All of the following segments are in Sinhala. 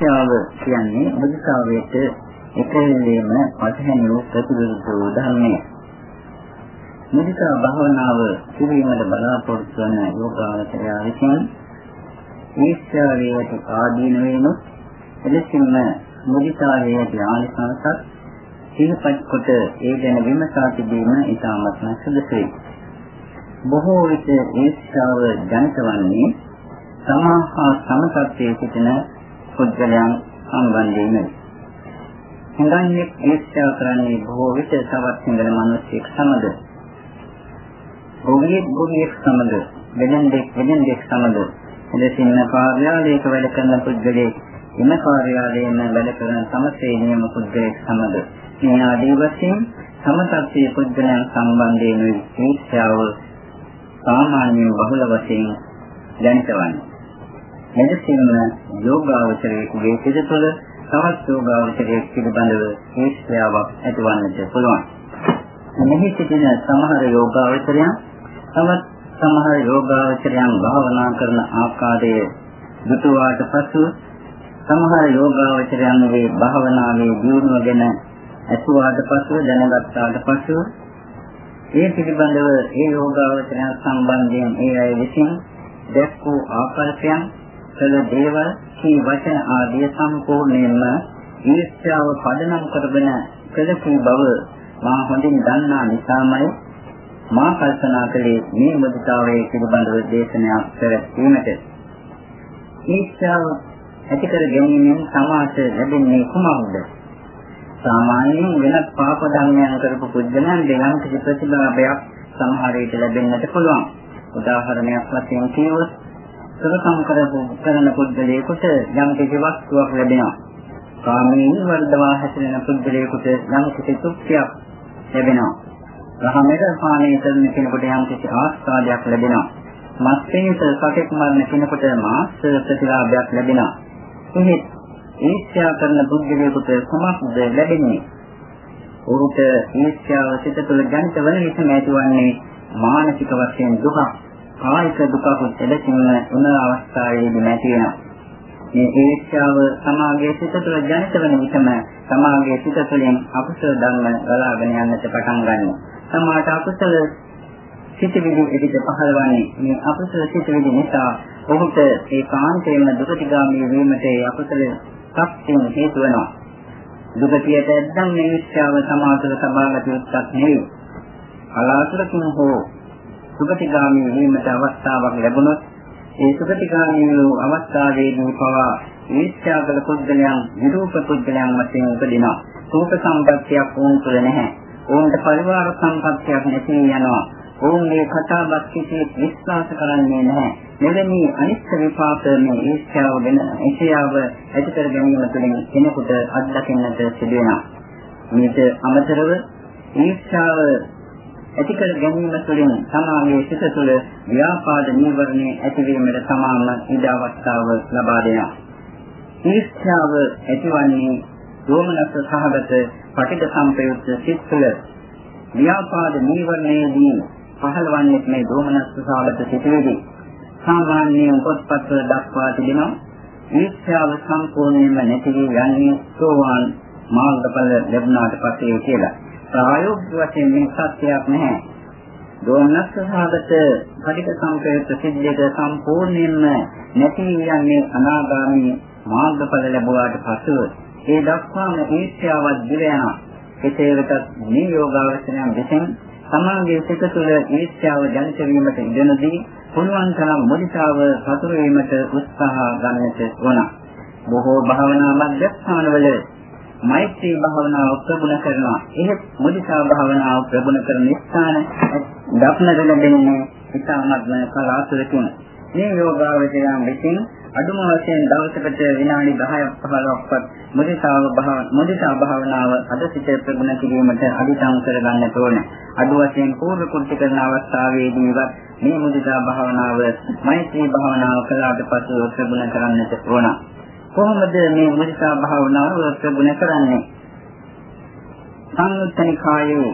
ඊර්ෂ්‍යාව කියන්නේ මුදිතාවයට එකෙල්ලේම පටහැනි වූ ප්‍රතිවිරුද්ධ ධර්මය. මුදිතා භාවනාව කිරීමට බලාපොරොත්තු වන යෝගාවචරය විසින් ඊර්ෂ්‍යාවේ ඇති ආදීන වේනොත් එලෙසින්ම මුදිතාවේ ඇති ආනිසංසත් සිහිපත් කොට ඒ ගැන විමසා තිබීම ඉතාමත්ම සුදුසුයි. බොහෝ විට ඊර්ෂ්‍යාව ජනිත වන්නේ සමාහා සමතත්වයේ සිටින පුද්ගලයන් සම්බන්ධයෙන්යි. හඳන්නේ ඊර්ෂ්‍යා කරන්නේ බොහෝ විට තවත් සිංගල මිනිසෙක් සමග. ගෝලියෙක් ගෝලියෙක් සමග, වෙනදෙක් වෙනදෙක් සමග. එලෙසින් කාර්යාලයක වැඩ කරන පුද්ගලයෙක් එම කාර්යාලයෙන් වැඩ කරන සමසේ පුද්ගලයෙක් සමග මේ ආදී වශයෙන් සමතත්වයේ පුද්ගලයන් සම්බන්ධයෙන් ඊර්ෂ්‍යාව සාමාන්‍ය බහුල වශයෙන් දැනිටවන්නේ. මෙලෙසින්ම යෝගාවචරයේ සිත තුළ තවත් යෝගාවචරයේ පිළිබඳව ඊර්ෂ්‍යාවක් ඇතිවන්නට පුළුවන්. මෙහි සිටින සමහර යෝගාවචරයන් තවත් සමහර යෝගාවචරයන් භාවනා කරන ආකාරයේ දුටුවාට පසු සමහර යෝගාවචරයන්ගේ භාවනාවේ දියුණුව ගැන අසුවාට පසු දැනගත්තාට පසු ඒ පිළිබඳව ඒ යෝගාවචරයන් සම්බන්ධයෙන් ඒ අය විසින් දැක් වූ ආකල්පයන් කළ දේවල් කී වචන ආදී සම්පූර්ණයෙන්ම ඊර්ෂ්‍යාව පදනම් කරගෙන කළ කී බව මා හොඳින් දන්නා නිසාමයි මා කල්පනා කළේ මේ මුදිතාවයේ පිළිබඳව දේශනයක් පැවැත්වීමට. ඊර්ෂ්‍යාව ඇති කර ගැනීමෙන් සමාජ ලැබෙන්නේ කුමක්ද? සාමාන්‍යයෙන් වෙනත් පාප ධර්මයන් කරපු පුද්ගලයන් දෙනම් කිසි ප්‍රතිලාභයක් සමහර විට ලැබෙන්නට පුළුවන්. උදාහරණයක් වශයෙන් කියවොත් සරසම් කරපු කරන පුද්ගලයෙකුට යම් කිසි වස්තුවක් ලැබෙනවා. කාමයෙන් වර්ධවා හැසිරෙන පුද්ගලයෙකුට යම් කිසි තෘප්තියක් ලැබෙනවා. රහමෙට පානය කරන කෙනෙකුට යම් කිසි ආස්වාදයක් ලැබෙනවා. මත්පැනිත සතෙක් මරන කෙනෙකුට මාස් ප්‍රතිලාභයක් ලැබෙනවා. එහෙත් ඊර්ෂ්‍යා කරන පුද්ගලයෙකුට සමස්ත ලැබෙන්නේ. ඔහුට ඊර්ෂ්‍යාව සිත තුළ ජනිත වන නිසා ඇතිවන්නේ මානසික වශයෙන් දුක, කායික දුකකුත් එලෙසින්ම උන අවස්ථාවේදී නැති වෙනවා. මේ ඊර්ෂ්‍යාව සමාගයේ සිත තුළ ජනිත වන විටම සමාගයේ සිත තුළින් අකුසල ධර්ම ගලාගෙන යන්නට පටන් ගන්නවා. සමාට අකුසල සිතවිලි එදිට පහළවන්නේ මේ අකුසල සිතවිලි නිසා ඔහුට ඒ කාන්තේම දුකටිගාමී වීමට ඒ අකුසල සත්‍යයෙන් හේතු වෙනවා. දුකතියට ඇද්දන් මේ ඊර්ෂ්‍යාව සමාතල සබාගත යුක්තක් නෙවෙයි. කලාතුරකින් හෝ සුගතිගාමී වීමට අවස්ථාවක් ලැබුණොත් ඒ සුගතිගාමී වූ අවස්ථාවේදී පවා ඊර්ෂ්‍යා කළ පුද්ගලයන් විරූප පුද්ගලයන් වශයෙන් උපදිනවා. රූප සම්පත්තියක් වුන් තුළ නැහැ. ඔවුන්ට පරිවාර සම්පත්තියක් නැති යනවා. ඔවුන් මේ කතාවක් කිසි විශ්වාස කරන්නේ නැහැ. මෙවැනි අනිත්‍ය විපාක මේ ඊර්ෂ්‍යාව වෙන ඊර්ෂ්‍යාව ඇති කර ගැනීම තුළින් කෙනෙකුට අත්දකින්නට සිදු වෙනවා. මේක අමතරව ඊර්ෂ්‍යාව ඇති කර ගැනීම තුළින් සමාගයේ සිත තුළ ව්‍යාපාද නීවරණය ඇතිවීමට සමාන ඉඩ අවස්ථාව ලබා දෙනවා. ඊර්ෂ්‍යාව ඇතිවන්නේ දෝමනස් සහගත පටිඝ සම්පයුක්ත සිත් තුළ ව්‍යාපාද නීවරණයේදී පහළවන්නේ මේ දෝමනස් සහගත සිතේදී සාමාන්‍යයෙන් පොත්පත්වල දක්වා තිබෙනවා ඊර්ෂ්‍යාව සම්පූර්ණයෙන්ම නැති වී යන්නේ සෝවාන් මාර්ගඵල ලැබුණාට පස්සේ කියලා. ප්‍රායෝගික වශයෙන් මේ සත්‍යයක් නැහැ. දෝමනස් සහගත පටිඝ සම්පයුක්ත සිද්දේක සම්පූර්ණයෙන්ම නැති යන්නේ අනාගාමී මාර්ගඵල ලැබුවාට පසුව ඒ දක්වාම ඊර්ෂ්‍යාවක් දිව යනවා. කෙසේ වෙතත් මේ යෝගාවචනයන් විසින් සමාගයේ සිත තුළ ඊර්ෂ්‍යාව ජනිත වීමට ඉඩනදී පුළුවන් තරම් මුදිතාව සතුරු වීමට උත්සාහ ගන්නට ඕන. බොහෝ භාවනා මධ්‍යස්ථානවල මෛත්‍රී භාවනාව ප්‍රගුණ කරනවා. එහෙත් මුදිතා භාවනාව ප්‍රගුණ කරන ස්ථාන දක්නට ලැබෙන්නේ ඉතාමත්ම කලාතුරකින්. මේ යෝගාවචරයන් විසින් අඩුම වශයෙන් දවසකට විනාඩි 10ක් 15ක්වත් මුදිතාව භාව මුදිතා භාවනාව අද සිට ප්‍රගුණ කිරීමට අදිටම් කරගන්නට ඕන. අඩු වශයෙන් පූර්ව කුටි කරන අවස්ථාවේදීවත් මේ මුදිතා භාවනාව මෛත්‍රී භාවනාව කළාට පසු ප්‍රගුණ කරන්නට ඕන. කොහොමද මේ මුදිතා භාවනාව ප්‍රගුණ කරන්නේ? සංයුත්තනිකායේ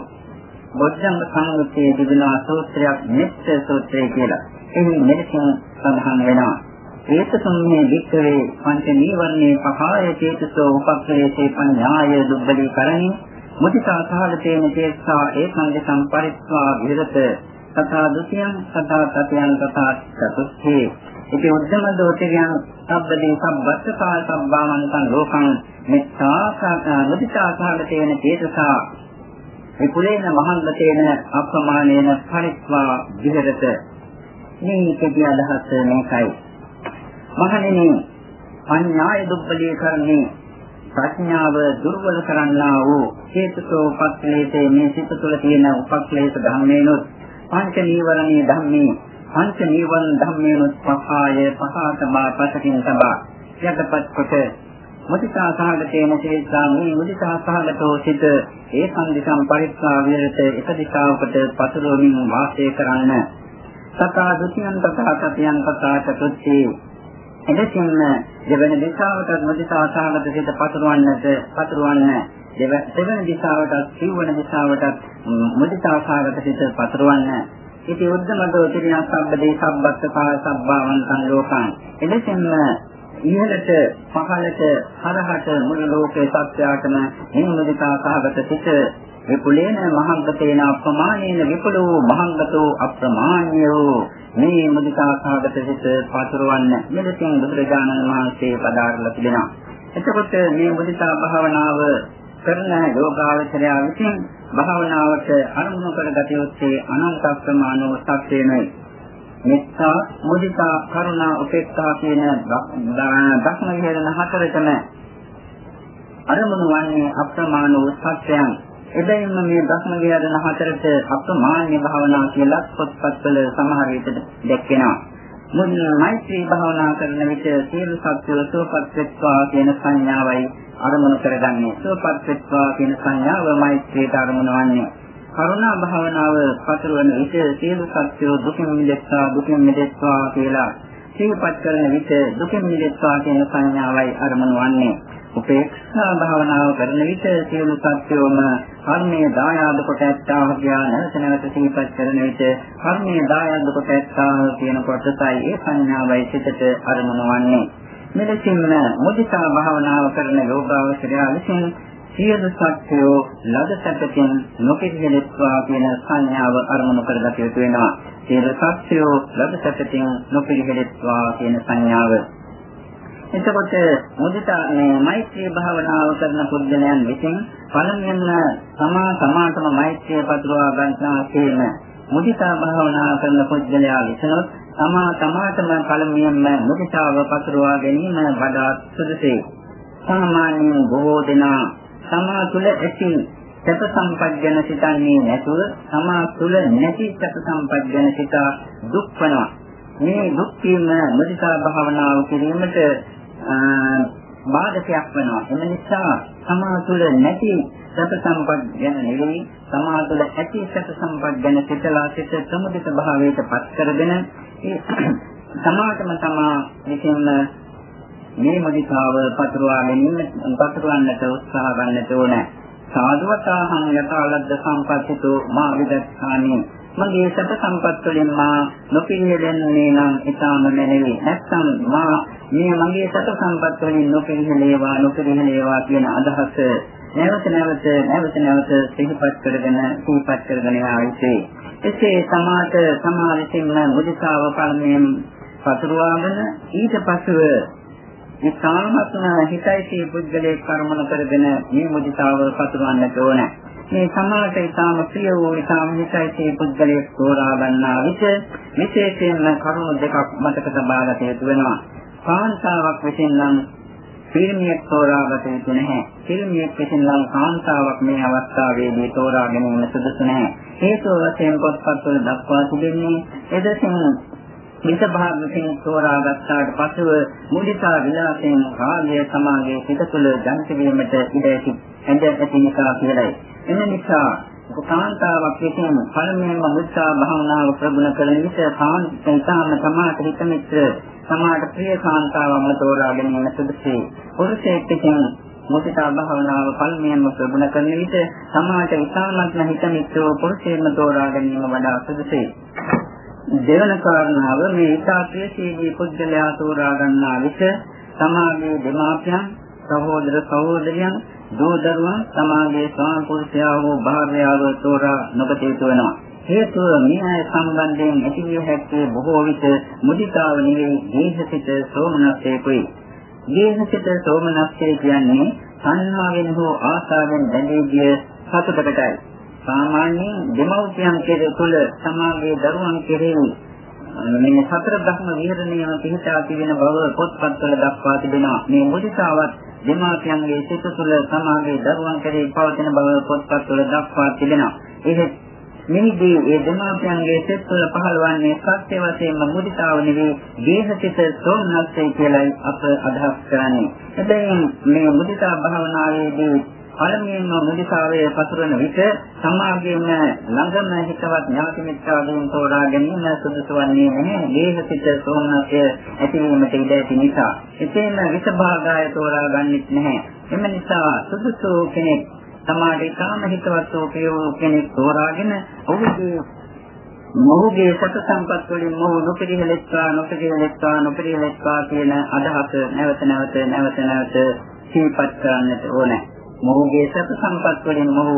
බොද්ධංග සංයුත්තේ තිබෙන සූත්‍රයක් මෙත්ත සූත්‍රය කියලා. එහි මෙලෙසින් සඳහන් වෙනවා. ඒතසම්මේ වික්‍රේ පංච නීවරණේ පහය චේතසෝ උපක්ඛලේසේ පඤ්ඤාය දුබ්බලී කරණි මුදිතා සහගතේන චේතසා ඒකංග සම්පරිත්වා විහෙරත තථා ဒ ුතියං තථා තතියං තථා චතුත්ථේ ඉති උද්දම දෝතියං සබ්බදී සම්බස්සකා සම්බාමන්තං ලෝකං මෙත්තා මුදිතා සහගතේන චේතසා. විපුලේන මහල්ලතේන අප්‍රමාණේන පරිත්වා විහෙරත. මේ කෙටි අදහස මේකයි. මහණෙනි අඥාය දුබ්බලී කරන්නේ ප්‍රඥාව දුර්වල කරන්නා වූ හේතුසෝ උපක්ලේශේ මේ සිත තුළ තියෙන උපක්ලේශ ධර්මේනොත් පංච නීවරණී ධම්මේ පංච නීවරණ ධම්මේනොත් පහාය පහතබා පසකින් තබා යටපත් කොට මුදිතා සහගතේන සිතා මේ මුදිතා සහගතෝ සිත ඒ සම්දිසම් පරික්ෂා විරත එක දිශාවකට පසුරමින් වාසය කරන්න. සතා දුතියන් තථා තතියන් තථා චතුත්ථි. එලෙසින්ම දෙවන දිශාවට මුදිතා සහගත සිත පසුරවන්නට පසුරවන්න දෙවන දිශාවට සිව්වන දිශාවට මුදිතා සහගත සිත පසුරවන්න ඉති උද්දමදෝ තිරියන් සම්බදේ සම්බත්ත පහ සම්භාවන්තං ලෝකං එලෙසින්ම ඉහළට පහළට හරහට මුළු ලෝකේ සත්‍යයටම හිමුදිතා සහගත සිට විපුලේන මහංගතේන අප්‍රමාණේන විපුල වූ මහංගතෝ අප්‍රමාණ්‍යෝ මේ මුදිතා සහගත සිට පතුරවන්න මෙලෙසින් බුදුරජාණන් වහන්සේ පදාරලා තිබෙනවා. එතකොට මේ මුදිතා භාවනාව කරන යෝගාවචරය විසින් භාවනාවට අරමුණු කරගත යුත්තේ අනන්ත ප්‍රමාණව සත්‍යමයි. මෙත්තා මුදිතා කරුණා උපේක්ඛා කියන ධර්ම විහෙරණ හතරටම අරමුණු වන්නේ අප්‍රමාණ වූ සත්‍යයන්. එබැවින්ම මේ ධර්ම විහෙරණ හතරට අප්‍රමාණ භාවනා කියලා පොත්පත්වල සමහර විට දැක්වෙනවා. මුල් මෛත්‍රී භාවනා කරන විට සියලු සත්‍යව සුවපත් වෙත්වා කියන සංඥාවයි අරමුණු කරගන්නේ. සුවපත් වෙත්වා කියන සංඥාව මෛත්‍රියට අරමුණු වන්නේ. කරුණා භාවනාව පතරවන විට සියලු සත්‍යෝ දුකින් මිදෙත්වා දුකින් මිදෙත්වා කියලා සිහිපත් කරන විට දුකින් මිදෙත්වා කියන සංඥාවයි අරමුණු වන්නේ. උපේක්ෂා භාවනාව කරන විට සියලු සත්‍යෝම කර්මයේ දායාද කොට ඇත්තා කියලා නැවත නැවත සිහිපත් කරන විට කර්මයේ දායාද කොට ඇත්තා කියන කොටසයි ඒ සංඥාවයි සිතට අරමුණු වන්නේ. මෙලෙසින්ම මුදිතා භාවනාව කරන යෝගාවචරය විසින් සියලු සත්‍යෝ ලද සැපකින් නොපිළිහෙලෙත්වා කියන සංඥාව අරමුණු කරගත යුතු වෙනවා. සියලු සත්‍යෝ ලද සැපකින් නොපිළිහෙලෙත්වා කියන සංඥාව. එතකොට මුදිතා මේ මෛත්‍රී භාවනාව කරන පුද්ගලයන් විසින් පළමුවෙන්ම සමා සමාතම මෛත්‍රිය පතුරවා ගන්නා කියන මුදිතා භාවනා කරන පුද්ගලයා විසිනොත් තමා තමාටම පළමුවෙන්ම මුදිතාව පතුරවා ගැනීම වඩාත් සුදුසුයි. සාමාන්‍යයෙන් බොහෝ දෙනා තමා තුළ ඇති සැප සම්පත් ගැන සිතන්නේ නැතුව තමා තුළ නැති සැප සම්පත් ගැන සිතා දුක් වෙනවා. මේ දුක් වීම මුදිතා භාවනාව කිරීමට බාධකයක් වෙනවා. එම නිසා තමා තුළ නැති සැප සම්පත් ගැන නෙවෙයි තමා තුළ ඇති සැප සම්පත් ගැන සිතලා සිත සමුදිත භාවයට පත් කරගෙන ඒ තමාටම තමා විසින්ම මේ මුදිතාව පතුරවා ගැනීම පතුරවන්නට උත්සාහ ගන්නට ඕන. සාධුවතාහං යතාලද්ද සම්පත්තිතෝ මා විදස්සානි මගේ සත සම්පත් වලින් මා නොපිළිහෙලෙන්නේ නම් ඊටම නැනෙවි. නැත්නම් මා මේ මගේ සත සම්පත් වලින් නොපිළිහෙලේවා නොපිළිහෙලේවා කියන අදහස නැවත නැවත නැවත නැවත සිහිපත් කරගෙන සිහිපත් කරගෙන ආවිසේ. එසේ සමාත සමාවිසින්ම මුදිතාව පළමුවෙන් පතුරවාගෙන ඊට පසුව මේ කාමත්ම හිතයිසේ පුද්ගලයේ කර්මන කරගෙන මේ මුදිතාව පතුරවන්නට ඕන. මේ සමාජයට ඉතාම ප්‍රිය වූ ඉතාම හිතයිසේ පුද්ගලයේ තෝරා ගන්නා විට විශේෂයෙන්ම කරුණු දෙකක් මතක තබා ගත යුතු වෙනවා. කාන්තාවක් විසින් නම් පිරිමියෙක් තෝරාගත යුතු නැහැ. පිරිමියෙක් විසින් නම් කාන්තාවක් මේ අවස්ථාවේදී තෝරා ගැනීම සුදුසු නැහැ. හේතුව වශයෙන් පොත්පත්වල දක්වා තිබෙන්නේ එදසින් හිත භාගයෙන් තෝරා ගත්තාට පසුව මුදිතා විලාසයෙන් රාගය සමාගයේ හිත තුළ ජනිත වීමට ඉඩ ඇති ඇඳ ඇති නිසා කියලයි. එම නිසා කාන්තාවක් විසින් පළමුවෙන්ම මුදිතා භාවනාව ප්‍රගුණ කරන විට කාන්තාවම සමාත හිත මිත්‍ර සමාත ප්‍රිය කාන්තාවම තෝරා ගැනීම සුදුසුයි. පුරුෂයෙක් විසින් මුදිතා භාවනාව පළමුවෙන්ම ප්‍රගුණ කරන විට සමාත ඉතාමත්ම හිත මිත්‍රව පුරුෂයෙක්ම තෝරා ගැනීම වඩා සුදුසුයි. දෙවන කාරණාව මේ ඊතාක්ෂේත්‍රයේ පුද්ගලයා තෝරා ගන්නා විට සමාගයේ දෙමාපියන් සහෝදර සහෝදරියන් දූ දරුවන් සමාගයේ ස්වාම පුරුෂයා වූ භාර්යාව තෝරා නොපතේතු වෙනවා. හේතුව මේ අය සම්බන්ධයෙන් ඇතිවිය හැක්කේ බොහෝ විට මුදිතාව නෙවෙයි දීහසිත සෝමනස්සේකුයි. දීහසිත සෝමනස්සේ කියන්නේ සංහාවෙන් හෝ ආසාවෙන් බැඳී ගිය සතුටකටයි. සාමාන්‍යයෙන් දෙමව්පියන් කෙරෙහි තුල සමාගයේ දරුවන් කෙරෙහි මේ සතර බ්‍රහ්ම විහරණයම පිහිටා තිබෙන බව පොත්පත්වල දක්වා තිබෙනවා. මේ මුදිතාවත් දෙමාපියන්ගේ සිත තුළ සමාගයේ දරුවන් කෙරෙහි පවතින බව පොත්පත්වල දක්වා තිබෙනවා. එහෙත් මෙහිදී ඒ දෙමාපියන්ගේ සිත තුළ පහළවන්නේ සත්‍ය වශයෙන්ම මුදිතාව නෙවෙයි දේහසිත සෝමනස්සේ කියලායි අප අදහස් කරන්නේ. එබැවින් මේ මුදිතා භාවනාවේදී පළමුවෙන්ම මුදිතාවේ පතුරන විට සමාගයේම ළඟම හිතවත් ඥාති මිත්‍රාදීන් තෝරා ගැනීම සුදුසු වන්නේ නැහැ. දේහසිත සෝමනස්ය ඇතිවීමට ඉඩ ඇති නිසා. එසේම විසභාගය තෝරා ගන්නෙත් නැහැ. එම නිසා සුදුසු කෙනෙක් සමාජයේ කාම හිතවත් වූ කෙනෙක් තෝරාගෙන ඔහුගේ මොහුගේ සත සම්පත් වලින් මොහු නොපිරිහෙලෙත්වා නොපිරිහෙලෙත්වා නොපිරිහෙලෙත්වා කියන අදහස නැවත නැවත නැවත නැවත සිහිපත් කරන්නට ඕනේ. මොහුගේ සත සම්පත් වලින් මොහු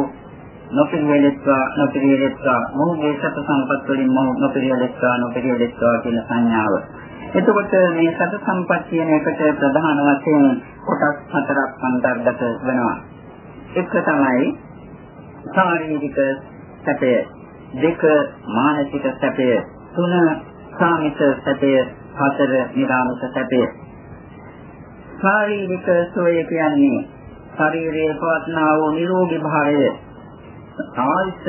නොපිරිහෙලෙත්වා නොපිරිහෙලෙත්වා මොහුගේ සත සම්පත් වලින් මොහු නොපිරිහෙලෙත්වා නොපිරිහෙලෙත්වා කියන සංඥාව. එතකොට මේ සත සම්පත් කියන එකට ප්‍රධාන වශයෙන් කොටස් හතරක් අන්තර්ගත වෙනවා. එක තමයි ශාරීරික සැපය, දෙක මානසික සැපය, තුන සාමික සැපය, හතර නිරාමික සැපය. ශාරීරික සෝය කියන්නේ ශරීරයේ පවත්නා වූ නිරෝගී භාවය ආයස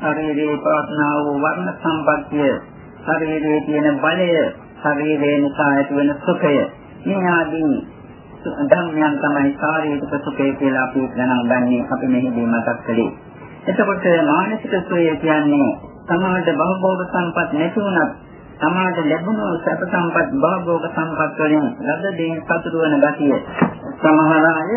ශරීරයේ පවත්නා වූ වර්ණ සම්පත්තිය ශරීරයේ තියෙන බලය ශරීරය නිසා ඇතිවන සුඛය මේ ආදී ධර්මයන් තමයි ශාරීරික සුඛය කියලා අපි ගණන් ගන්නේ අපි මෙහිදී මතක් කළේ. එතකොට මානසික සුවය කියන්නේ සමාජ බහභෝග සම්පත් නැති වුණත් සමාජ ලැබුණු සැප සම්පත් බහභෝග සම්පත් වලින් ලද දෙයින් සතුටු වන ගතිය. සමහර අය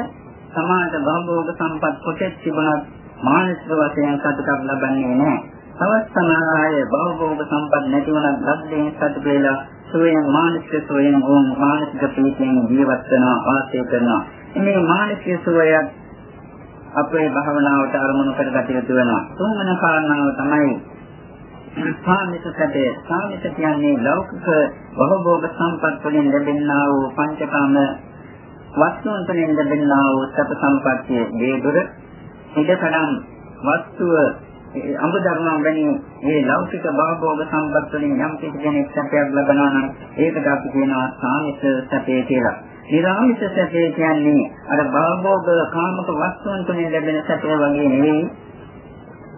සමාජ භවෝග සම්පත් කොටෙත් තිබුණත් මානසික වශයෙන් සතුටක් ලබන්නේ නැහැ. තවත් සමහර අය භවෝග සම්පත් නැති වුණත් ලද්දෙන් සතුට වෙලා සෝයන් මානසික සෝයන් ඕම් මානසික ප්‍රීතියෙන් ජීවත් වෙනවා වාසය කරනවා. මේ මානසික සෝයත් අපේ භවනාවට අරමුණු කරගත යුතු වෙනවා. තුන්වන කාරණාව තමයි සාමිත සැපය. සාමිත කියන්නේ ලෞකික භවෝග සම්පත් වලින් ලැබෙනා වූ පංචකාම වස්තුන් තුළින් ලැබෙනා වූ සැප සම්පත්තිය වේදුර ඉඩකඩම් වස්තුව අඹ ධර්මයන් වැනි මේ ලෞකික භවභෝග සම්පත් වලින් යම් කෙනෙක් සැපයක් ලබනවා නම් ඒකට අපි කියනවා සාමිත සැපේ කියලා. නිරාමිත සැපේ කියන්නේ අර භවභෝග කාමක වස්තුන් තුළින් ලැබෙන සැපේ වගේ නෙවෙයි.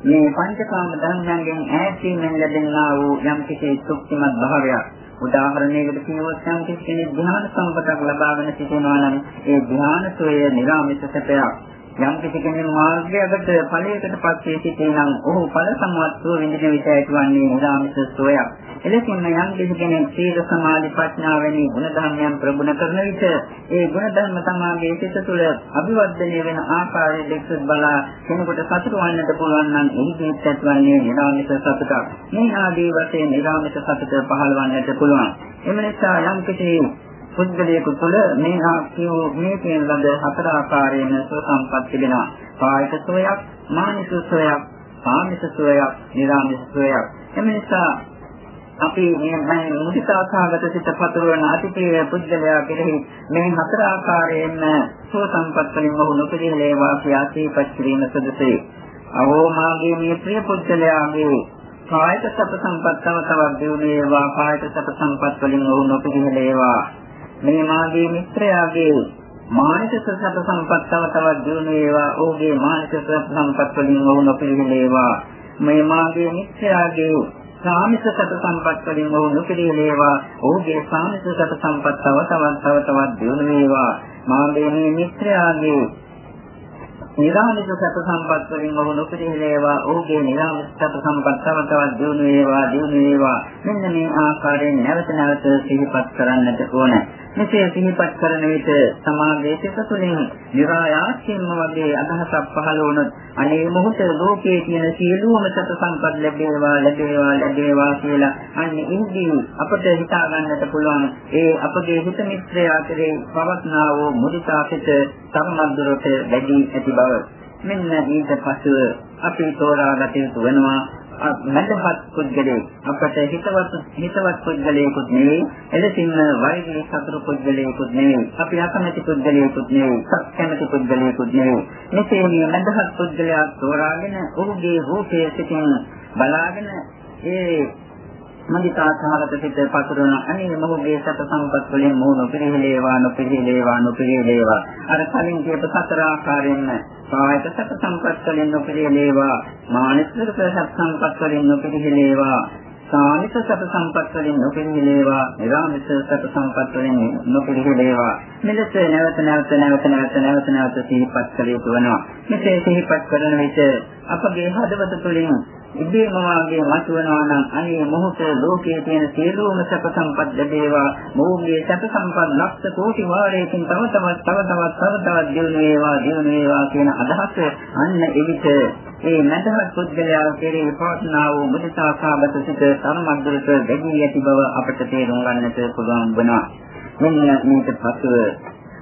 මේ පංචකාම ධර්මයන්ගෙන් ඈත් වීමෙන් ලැබෙනා වූ යම් කිසි සුක්තිමත් භාවයක්. උදාහරණයකට කියවොත් නම් කෙනෙක් ධ්‍යාන සම්පතක් ලබාගෙන සිටිනවා නම් ඒ ධ්‍යාන සෝය නිරාමිත සැපයක්. යම් කිසි කෙනෙක් මාර්ගයකට ඵලයකට පත්වේ සිටිනම් ඔහු ඵල සම්වත්ව විඳින විට ඇතිවන්නේ නිරාමිත සෝයක්. එලෙසින්ම යම් කිසි කෙනෙක් සීල සමාධි ප්‍රඥා වැනි ගුණධර්මයන් ප්‍රගුණ කරන විට ඒ ගුණධර්ම තමාගේ සිත තුළ අභිවර්ධනය වෙන ආකාරය දෙක්සත් බලා කෙනෙකුට සතුට වන්නට පුළුවන් නම් එහිදී ඇතිවන්නේ නිරාමිත සතුටක්. මේ ආදී වශයෙන් නිරාමිත සතුට පහළවන්නට පුළුවන්. එම නිසා යම් කිසි පුද්ගලයෙකු තුළ මේ ආකියෝ මේ කියන ලද හතර ආකාරයෙන් සුව සම්පත් තිබෙනවා. කායික සුවයක්, මානසික සුවයක්, සාමික සුවයක්, නිරාමිත සුවයක්. එම නිසා අපි මේ මුදිතාසහගත සිත පතුරවන අතිපේ පුද්ගලයා කෙරෙහි මේ හතර ආකාරයෙන් සෝ සම්පත් වලින් ඔහු නොපිළිහෙලේවා කියා සීපත් කිරීම සුදුසුයි. අවෝ මාගේ මේ ප්‍රිය පුද්ගලයාගේ කායික සප සම්පත් තව තවත් දියුණු වේවා කායික සප සම්පත් වලින් ඔහු නොපිළිහෙලේවා. මේ මාගේ මිත්‍රයාගේ මානසික සප සම්පත් තව තවත් දියුණු වේවා. ඔහුගේ මානසික සම්පත් වලින් ඔහු නොපිළිහෙලේවා. මේ මාගේ මිත්‍රයාගේ සාමික සත සම්පත් වලින් ඔහු නොපිළී වේවා ඔහුගේ සාමික සත සම්පත් තව තවත් තව තවත් දියුණු වේවා මාගේ මේ මිත්‍රයාගේ නිරාමික සත සම්පත් වලින් ඔහු නොපිළී වේවා ඔහුගේ නිරාමික සත සම්පත් තව තවත් දියුණු වේවා දියුණු වේවා මෙන්න මේ ආකාරයෙන් නැවත නැවත සිහිපත් කරන්නට ඕන මෙසේ සිහිපත් කරන විට සමාගයේ සිත තුළින් નિરાයාසයෙන්ම වගේ අදහසක් පහළ වුණොත් අනේ මොහොත ලෝකයේ තියෙන සියලුම සත සම්පත් ලැබේවා ලැබේවා ලැබේවා කියලා අන්න ඉන්දී අපට හිතා ගන්නට පුළුවන් ඒ අපගේ හිත මිත්‍රයා කෙරේ පවත්නා වූ මුදිතා සිත තරමක් දුරට වැඩි ඇති බව. මෙන්න ඊට පසුව අපි තෝරා ගත යුතු වෙනවා මඳපත් පුද්ගලයෙක්. අපට හිතවත් හිතවත් පුද්ගලයෙකුත් නෙවෙයි එලෙසින්ම වෛරී සතුරු පුද්ගලයෙකුත් නෙවෙයි අපි අකමැති පුද්ගලයෙකුත් නෙවෙයි සත්‍යමති පුද්ගලයෙකුත් නෙවෙයි. මෙසේ මේ මඳපත් පුද්ගලයා තෝරාගෙන ඔහුගේ රූපයේ සිටින් බලාගෙන ඒ මදිතා සහගත සිත පතුරන අනේ මොහුගේ සත සම්පත් වලින් මොහු නොපිරිහෙලේවා නොපිරිහෙලේවා නොපිරිහෙලේවා. අර කලින් කියපු සතර ආකාරයෙන්ම කායික සත සම්පත් වලින් නොපිරිහෙලේවා. මානසික සත සම්පත් වලින් නොපිරිහෙලේවා. සාමිත සත සම්පත් වලින් නොපිරිහෙලේවා නිරාමිත සත සම්පත් වලින් නොපිරිහෙලේවා මෙලෙස නැවත නැවත නැවත නැවත නැවත නැවත සිහිපත් කළ යුතු වෙනවා. මෙසේ සිහිපත් කරන විට අපගේ හදවත තුළින් ඉබේම වාගේ මතුවනවා නම් අනේ මොහොත ලෝකයේ තියෙන සියලුම සැප සම්පත් ලැබේවා. මොහුගේ සැප සම්පත් ලක්ෂ කෝටි වාරයකින් තව තවත් තව තවත් තව තවත් දිනු වේවා දිනු වේවා කියන අදහස අන්න එවිට ඒ නැදහත් පුද්ගලයා කෙරෙහි පවත්නා වූ මුදිතා සාගත සිට සමග්‍රත දෙවි ඇති බව අපට තේරුම් ගන්නට පුළුවන් වෙනවා මෙන්න මේක පසුව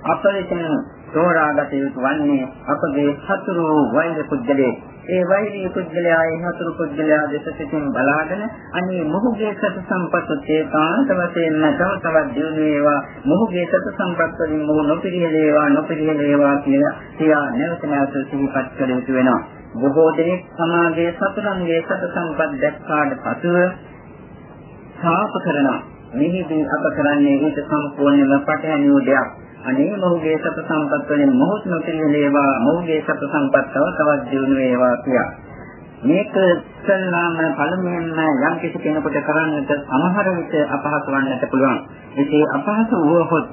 අපරිචින තෝරාගත යුතු වන්නේ අපගේ හතුරු වෛර පුද්ගලයෙක්. ඒ වෛරී පුද්ගලයා ඒ හතුරු පුද්ගලයා දෙස සිටින් බලාගෙන අනේ මොහුගේ සත සම්පත් ඒකාන්ත වශයෙන්ම තව තවත් දියුණු වේවා. මොහුගේ සත සම්පත් වලින් මොහු නොපිරිහෙලේවා නොපිරිහෙලේවා කියලා සියා නැවත නැවත සිහිපත් කළ යුතු වෙනවා. බොහෝ දෙනෙක් සමාජයේ සතුරන්ගේ සත සම්පත් දැක්කාට පසුව සාප කරනවා මෙහිදී අප කරන්නේ ඊට සම්පූර්ණයෙන්ම පටහැනියු දෙයක් අනේ මොහුගේ සත සම්පත් වලින් මොහොත් නොපිරිහෙලේවා මොහුගේ සත සම්පත් තව තවත් දියුණු වේවා කියා. මේක සල්ලාම පළමුවෙන්ම යම් කිසි කෙනෙකුට කරන්නට අමහර විට අපහසු වන්නට පුළුවන්. ඒකේ අපහසු වුවහොත්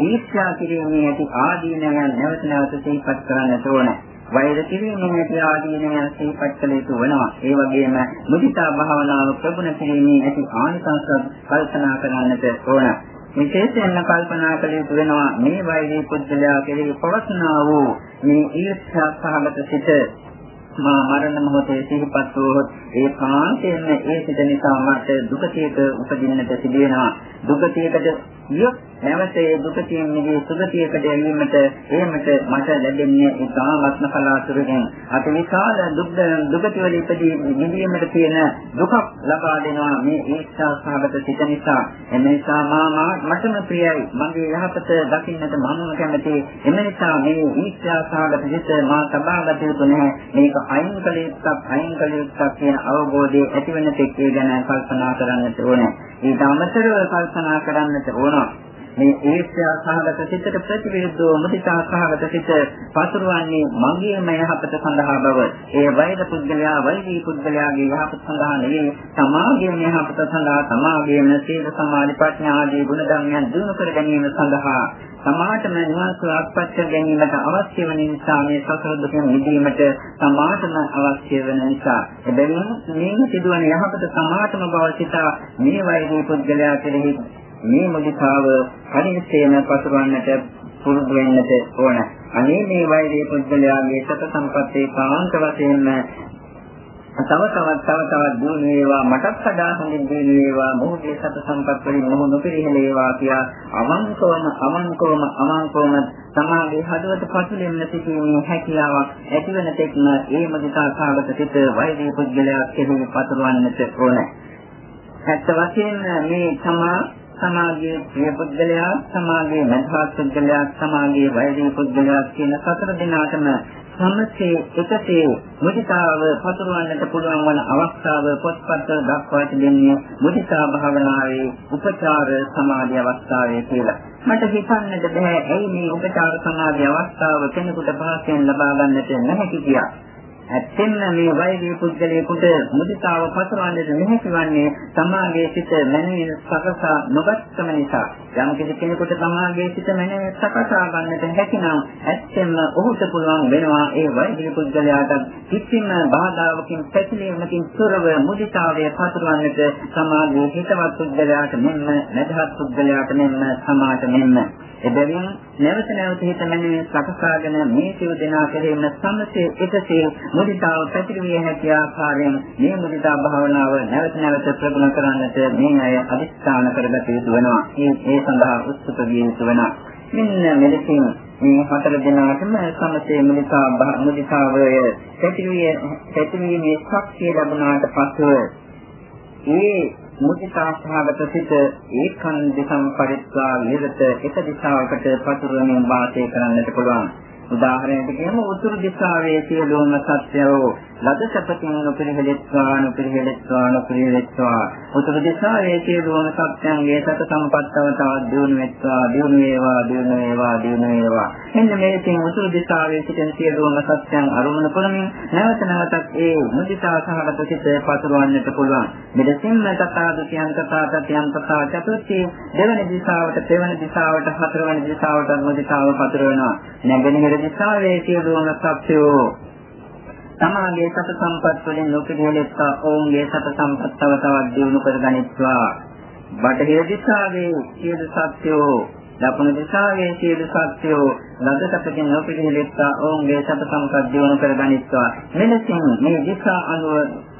ඊර්ෂ්‍යා කිරීමේ ඇති ආදීනයන් නැවත නැවත සිහිපත් කරන්නට ඕනේ. වෛර කිරීමේ ඇති ආදීනයන් සිහිපත් කළ යුතු වෙනවා. ඒ වගේම මුදිතා භාවනාව ප්‍රගුණ කිරීමේ ඇති ආනිසංස කල්පනා කරන්නට ඕනේ. විශේෂයෙන්ම කල්පනා කළ යුතු වෙනවා මේ වෛරී පුද්ගලයා කෙරෙහි පවස්නා වූ මේ ඊර්ෂ්‍යා සහගත සිට මා මරණ මොහොතේ සිහිපත් වූ ඒ කාන්තයෙන්ම ඒ සිත නිසා මට දුකතියක උපදින්නට සිදුවෙනවා දුකතියකට ගියොත් නැවත ඒ දුකතියෙන් මිදී සුගතියකට යැවීමට එහෙමට මට ලැබෙන්නේ ඉතාමත්ම කලාතුරකින්. අති විශාල දුක් දුකති වල ඉපදී නිදීමට තියෙන දුකක් ලබා දෙනවා මේ ඊර්ෂ්‍යා සහගත සිත නිසා. එම නිසා මා මටම ප්‍රියයි. මගේ යහපත දකින්නට මම කැමති. එම නිසා මේ ඊර්ෂ්‍යා සහගත සිත මා සබාගත යුතු නැහැ. මේක අයින් කළ යුත්තක් අයින් කළ යුත්තක් කියන අවබෝධය ඇතිවෙන තෙක් ඒ ගැන කල්පනා කරන්නට ඕනේ. ඊට අමතරව කල්පනා කරන්නට ඕන මේ ඊර්ෂ්‍යා සහගත සිතට ප්‍රතිවිරුද්ධව මුදිතා සහගත සිත පසුරවන්නේ මගේම යහපත සඳහා බව. ඒ වෛර පුද්ගලයා වෛරී පුද්ගලයාගේ යහපත සඳහා නෙවෙයි, සමාගයේම යහපත සඳහා, සමාගයේම සීල සමාධි ප්‍රඥා ආදී ගුණ ධර්මයන් දිනු කර ගැනීම සඳහා සමාතම නිවන් සුවපත් කර ගැනීමට අවශ්‍ය වන නිසා මේ සසර දුකින් මිදීමට සමාතම අවශ්‍ය වෙන නිසා එබැවින් මේ සිදුවන යහපත සමාතම බව සිතා මේ වෛරී පුද්ගලයා කෙරෙහි මේ මුදිතාව කණිසේන පසුරවන්නට පුරුදු වෙන්නට ඕන. අනේ මේ වෛරී පුද්ගලයාගේ සත සම්පත්තේ කාන්ත වශයෙන්ම තව තවත් තව තවත් දිනු වේවා මටත් වඩා හොඳින් දිනු වේවා මොහොතේ සත සම්පත් වලින් මොහො නොපිරිහෙලේවා කියා අවංකවම අවංකවම අවංකවම සමාගයේ හදවත පසුලෙන්න සිටීමේ හැකියාවක් ඇතිවන තෙක්ම ඒ මුදිතා සාගත සිට වෛරී පුද්ගලයා කෙරෙහි පතුරවන්නට ඕන. ඇත්ත වශයෙන්ම මේ සමා සමාගයේ ප්‍රිය පුද්ගලයා සමාගයේ මධ්‍යස්ථ පුද්ගලයා සමාගයේ වෛරී පුද්ගලයා කියන සතර දෙනාටම සමසේ එකසේ මුදිතාව පතුරවන්නට පුළුවන් වන අවස්ථාව පොත්පත්වල දක්වා තිබෙන්නේ මුදිතා භාවනාවේ උපචාර සමාධි අවස්ථාවේ කියලා. මට හිතන්නට බෑ ඇයි මේ උපචාර සමාධි අවස්ථාව කෙනෙකුට පහසෙන් ලබා ගන්නට නැහැ කියලා. ඇත්තෙන්ම මේ වෛද්‍ය පුද්ගලයෙකුට මුදිතාව පසවන්නට මෙහෙසිවන්නේ සමාගයේ සිට මනමින් සකසා නොගත්කම නිසා. යම් කිසි කෙනෙකුට සමාගයේ සිට මනමින් සකසා ගන්නට හැකිනම් ඇත්තෙන්ම ඔහුට පුළුවන් වෙනවා ඒ වෛද්‍ය පුද්ගලයාට කිසිම බාධාවකින් පැතිලීමකින් තොරව මුදිතාවය පසවන්නට සමාගයේ හිතවත් පුද්ගලයාට මෙන්න නැදහත් පුද්ගලයාට මෙන්න සමාජ මෙන්න එබැවින් නැවත නැවත හිතන්නේ සකසාගෙන මේ සිය දෙනා කෙරෙහිම සමසේ එකසේ මුදිතාව පැතිරිය හැකි ආකාරයෙන් මේ මුදිතා භාවනාව නැවත නැවත ප්‍රගුණ කරන්නට මේ අය අදිස්ථාන කරගත යුතු වෙනවා. ඒ ඒ සඳහා උත්සුක විය යුතු වෙනවා. මෙන්න මෙලෙසින් මේ හතර දෙනාටම සමසේ මුදිතා මුදිතාවය පැතිරිය පැතිරීමේ ශක්තිය ලැබුණාට පසුව ඒ මුදිතා සහගත සිට ඒකන් දිසම් පරිත්‍යා නිරත එක දිශාවකට පතුරවමින් වාසය කරන්නට පුළුවන්. උදාහරණයක් කියමු උතුරු දිශාවේ සියලුම සත්‍යෝ ලද සපතින් නොපිරිහෙලෙත්වා නොපිරිහෙලෙත්වා නොපිරිහෙලෙත්වා උතුරු දිශාවේ සියලුම සත්‍යංගේ සත සම්පත්තව තවත් දියුණු වෙත්වා දියුණු වේවා දියුණු වේවා දියුණු වේවා. එන්න මේකෙන් උතුරු දිශාවේ සිටින සියලුම සත්‍යං අරුමන කරමින් නැවත නැවතත් ඒ මුදිතා සහගත සිට පතුරවන්නට පුළුවන්. මෙලෙසින්ම තථා දුතියන් තථා තතියන් තථා චතුර්ථී දෙවන දිශාවට දෙවන දිශාවට හතරවන දිශාවට මුදිතාව පතුරවනවා. නැගෙනහිර දිශාවේ සියලුම සත්‍යෝ තමාගේ සත සම්පත් වලින් නොපිළිවෙලෙත්වා ඔවුන්ගේ සත සම්පත් තව තවත් දියුණු කරගනිත්වා. බටහිර දිශාවේ සියලු සත්‍යෝ දකුණු දිශාවේ සියලු සත්‍යෝ ලදසපකින් නොපිළිහෙලෙත්වා ඔවුන්ගේ සත සම්පත් දියුණු කරගනිත්වා මෙලෙසින් මේ දිශා අනුව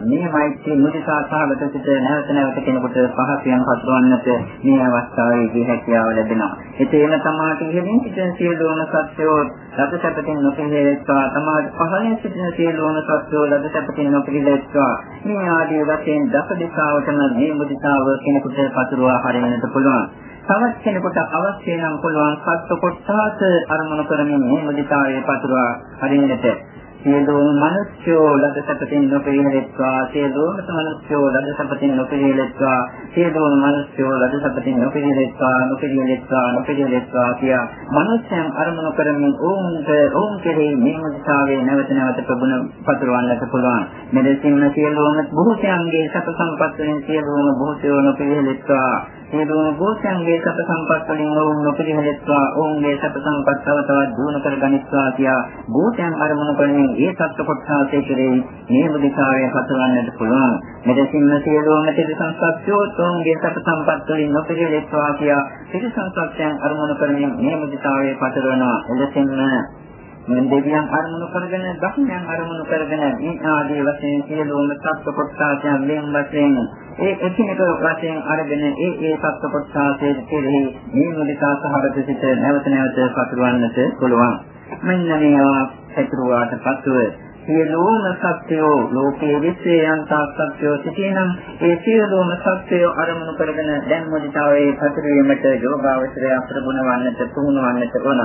මේ මෛත්‍රී මුදිතා සාගත සිට නැවත නැවත කෙනෙකුට පහසියන් පත්වන්නට මේ අවස්ථාවේදී හැකියාව ලැබෙනවා. ඒතේම තමාට ඉහළින් සිටින සියලුම සත්‍යෝ ලදසපකින් නොපිළිහෙලෙත්වා තමාට පහළින් සිටින සියලුම සත්‍යෝ ලදසපකින් නොපිළිහෙලෙත්වා මේ ආදී වශයෙන් දස දිශාවටම මේ මුදිතාව කෙනෙකුට පතුරවා හරින්නට පුළුවන්. තවත් කෙනෙකුට අවශ්‍ය නම් පුළුවන් සත්ව කොටස අරමුණු කරමින් මේ මුදිතාවේ පතුරවා හරින්නට. සියලුම මිනිස්යෝ ලද සැපතින් නොපිළිහෙලෙත්වා සියලුම මිනිස්යෝ ලද සැපතින් නොපිළිහෙලෙත්වා සියලුම මිනිස්යෝ ලද සැපතින් නොපිළිහෙලෙත්වා නොපිළිහෙලෙත්වා නොපිළිහෙලෙත්වා කියා මිනිස්යන් අරමුණු කරමින් ඕන්ට ඕන් කෙරෙහි මේ මුදිතාවේ නැවත නැවත ප්‍රගුණ පතුරවන්නට පුළුවන්. මෙලෙසින්ම සියලුම බොහෝසයන්ගේ සැප සම්පත් වලින් සියලුම බොහෝසයෝ නොපිළිහෙලෙත්වා සියලුම භූතයන්ගේ සැප සම්පත් වලින් ඔවුන් නොපිළිහෙලෙත්වා ඔවුන්ගේ සැප සම්පත් තව තවත් දියුණු කරගනිත්වා කියා භූතයන් අරමුණු කරමින් ඒ සත්‍ය කොටසාසේ කෙරෙහි මේ මුදිකාවේ පතවන්නට පුළුවන්. මෙදසින්ම සියලුම තිරසං සත්‍යෝ ඔවුන්ගේ සැප සම්පත් වලින් නොපිළිහෙලෙත්වා කියා තිරසං සත්‍යයන් අරමුණු කරමින් මේ මුදිකාවේ පතවනවා එලෙසින්ම මේ දෙවියන් අරමුණු කරගෙන ධර්මයන් අරමුණු කරගෙන මේ ආදී වශයෙන් සියලුම සත්‍ය කොටසයන් වෙන වශයෙන් ඒ එකිනෙක වශයෙන් අරගෙන ඒ ඒ සත්‍ය කොටසයේ කෙරෙහි මේ මුදිතා සහගත සිට නැවත නැවත පතුරවන්නට පුළුවන්. මෙන්න මේවා පතුරවාට පසුව සියලුම සත්‍යෝ ලෝකයේ විශ්වයන්තා සත්‍යෝ සිටිනම් ඒ සියලුම සත්‍යෝ අරමුණු කරගෙන දැන් මුදිතාවේ පතුරවීමට යෝගාවචරය ප්‍රගුණ වන්නට පුහුණු වන්නට ඕන.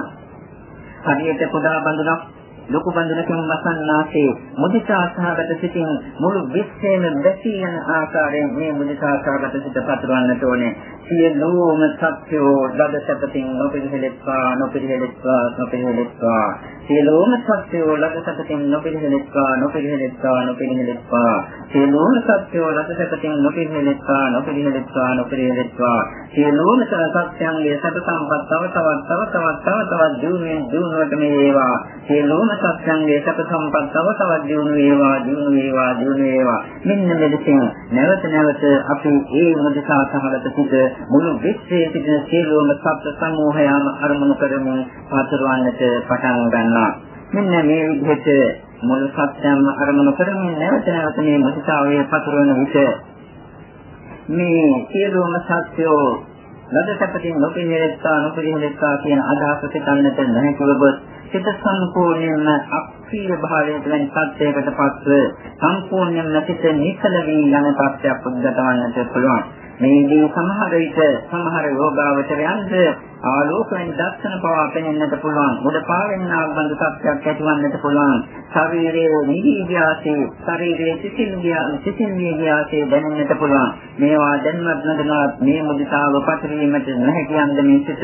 හරියට කුඩා බඳුනක් ලොකු බඳුනකින් වසන්නාසේ මුදිතා සහගත සිටින් මුළු විශ්වයම දැසී යන ආකාරයෙන් මේ මුදිතා සහගත සිට පතුරවන්නට ඕනේ. සියලුම සත්‍යෝ දඩ සැපතින් නොපිළිහෙලෙත්වා නොපිළිහෙලෙත්වා නොපිළිහෙලෙත්වා සියලුම සත්‍යෝ ලද සැපතින් නොපිළිහෙලෙත්වා නොපිළිහෙලෙත්වා නොපිළිහෙලෙත්වා සියලුම සත්‍යෝ ලද සැපතින් නොපිළිහෙලෙත්වා නොපිළිහෙලෙත්වා නොපිළිහෙලෙත්වා සියලුම සත්‍යයන්ගේ සැප සම්පත් තව තවත් තව තවත් තව තවත් දිනුවෙන් දිනුවට මේ වේවා. සියලුම සත්‍යයන්ගේ සැප සම්පත් තව තවත් දිනු වේවා දිනු වේවා දිනු වේවා මෙන්න මෙලෙසින් නැවත නැවත අපි ඒ මුදිතා සහගත සිට මුළු විශ්වයේ සිටින සියලුම සත්ත්ව සමූහයම අරමුණු කරමින් පතරවන්නට පටන් ගන්නවා. මෙන්න මේ විදිහට මුළු සත්‍යයම අරමුණු කරමින් නැවත නැවත මේ මුදිතාවේ පතරවන විට මේ සියලුම සත්‍යෝ ලදසපතින් නොපිළිහෙලත්තා නොපිළිහෙලත්තා කියන අදහස සිතන්නට නැහැ කිව්වොත් සිත සම්පූර්ණයෙන්ම අක්‍රීය භාවයට වැනි සත්‍යයකට පත්ව සම්පූර්ණයෙන්ම සිත නිකල වී යන තත්ත්වයක් උද්ගතවන්නට පුළුවන්. මේදී සමහර විට සමහර යෝගාවචරයන්ට ආලෝකයෙන් දර්ශන පවා පෙනෙන්නට පුළුවන්. මුද පාවෙන්නා බඳු සත්‍යයක් ඇතිවන්නට පුළුවන්. ශරීරයේ නිවිග්‍යාසේ, ශරීරයේ සිසිල්ගියා සිසිල්ගියාසේ දැනෙන්නට පුළුවන්. මේවා දැන්වත් නැදනවත් මේ මුදිතාව පතරීමට නැහැ කියන්නේ මේ සිත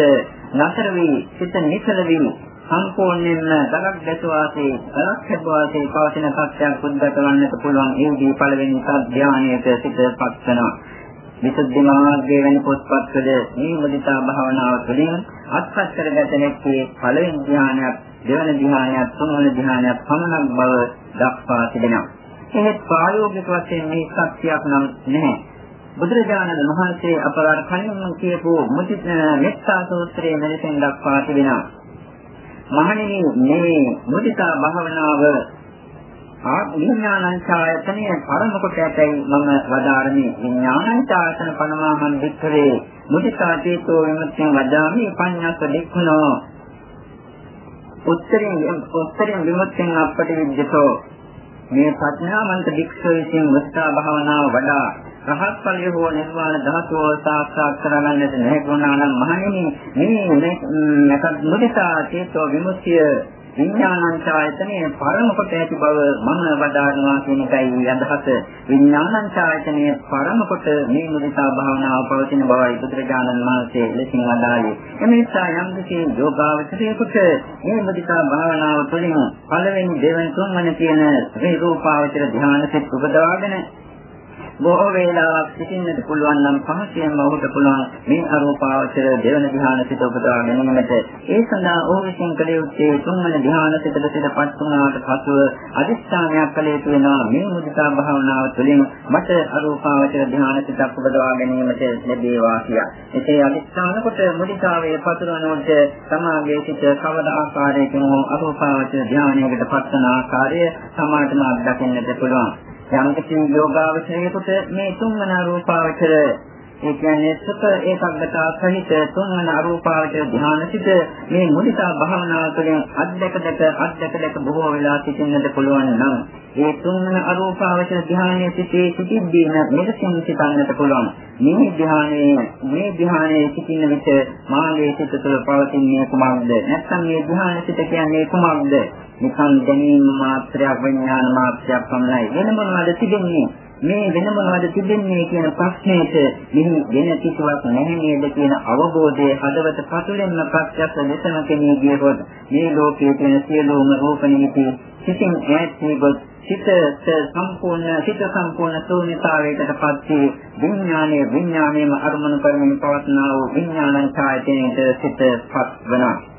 නතර වී සිත නිසල වී සම්පූර්ණයෙන්ම දලක් ගැසවාසේ දලක් හැබවාසේ පවතින සත්‍යයක් පුද්ගත වන්නට පුළුවන් ඒ දී පළවෙනි සත්‍යාණයට සිතපත් වෙනවා. විසුද්ධි මාර්ගයේ වෙන පොත්පත්වල මේ මුදිතා භාවනාව තුළින් අත්පත් කරගත හැකි පළවෙනි ධ්‍යානයක්, දෙවන ධ්‍යානයක්, තුන්වන ධ්‍යානයක් පමණක් බව දක්වා තිබෙනවා. එහෙත් ප්‍රායෝගික වශයෙන් මේ සත්‍යයක් නම් නැහැ. බුදුරජාණන් වහන්සේ අපරාර කලින්ම කියපු මුදිත මෙත්තා සූත්‍රයේ මෙලෙසින් දක්වා තිබෙනවා. මහණෙනි මේ මුදිතා භාවනාව විඥානංචායතනය පරම කොට ඇතයි මම වදාරමි. විඥානංචායතන පනමාහං වික්ඛවේ මුදිතා චේතෝ විමුක්තිය වදාමි පඤ්ඤාස දෙක්ඛනෝ උත්තරින් උත්තරින් විමුක්තිය අපට විද්‍යතෝ මේ ප්‍රඥාවන්ත වික්ෂෝ විසින් මුදිතා භාවනාව වඩා රහත් ඵලය හෝ නිර්වාණ ධාතුව සාක්ෂාත් කරගන්නට නැගුණා නම් මහණෙනි මේ නැකත් මුදිතා චේතෝ විමුක්තිය විඥානංචායතනයේ පරම කොට ඇති බව මම වදාරනවා කියන එකයි අදහස. විඥානංචායතනයේ පරම කොට මේ මුදිතා භාවනාව පවතින බවයි බුදුරජාණන් වහන්සේ ලෙසින් වදාළේ. එමෙන්සා යම් කිසි යෝගාවචරයකට මේ මුදිතා භාවනාව තුළින් පළවෙනි දෙවන තුන්වන කියන මේ රූපාවචර ධ්‍යාන සිත් උපදවාගෙන බොහෝ වේලාවක් සිටින්නට පුළුවන් නම් පහසෙන්ම ඔහුට පුළුවන් මේ අරූපාවචර දෙවන ධ්‍යාන සිත උපදවා ගැනීමට ඒ සඳහා ඔහු විසින් කළ යුත්තේ තුන්වන ධ්‍යාන සිතට සිතපත් වුණාට පසුව අදිස්ථානයක් කළ යුතු වෙනවා මේ මුදිතා භාවනාව තුළින් මට අරූපාවචර ධ්‍යාන සිතක් උපදවා ගැනීමට ලැබේවා කියලා. එසේ අදිස්ථාන කොට මුදිතාවේ පතුරවනකොට සමාගයේ සිට කවද ආකාරයකින් අරූපාවචර ධ්‍යානයකට පත්වන ආකාරය සමාතම අත්දකින්නට පුළුවන්. යම් කිසි යෝගාවචරයකට මේ තුන්වන රූපාවචර ඒ කියන්නේ සුත ඒකග්ගතා සහිත තුන්වන අරූපාවචර ධ්‍යානසිත මේ මුදිතා භාවනාව තුළින් අධ්‍යක දැක අධ්‍යක දැක බොහෝ වෙලා සිටින්නට පුළුවන් නම් ඒ තුන්වන අරූපාවචර ධ්‍යානයේ සිටේ සිටිද්දී මෙලෙසින් සිතන්නට පුළුවන්. මේ ධ්‍යානයේ මේ ධ්‍යානයේ සිටින විට මාගේ සිත තුළ පවතින්නේ කුමක්ද? නැත්නම් මේ ධ්‍යානසිත කියන්නේ කුමක්ද? නිකන් දැනීම මාත්‍රයක් විඥාන මාත්‍රයක් පමණයි. වෙන මොනවද තිබෙන්නේ? මේ වෙන මොනවද තිබෙන්නේ කියන ප්‍රශ්නයට මෙහි වෙන කිසිවක් නැහැ නේද කියන අවබෝධයේ හදවත පතුලෙන්ම ප්‍රත්‍යක්ෂ ලෙසම කෙනෙක් ගියොත් මේ ලෝකයේ තියෙන සියලුම රූපණීති සිතින් ඈත් වී සිත සම්පූර්ණ සිත සම්පූර්ණ ශූන්‍යතාවයකට පත් වී විඥානයේ විඥානයේම අරමුණු කරමින් පවත්නා වූ විඥානං ඡායතනයේ සිතපත් වෙනවා.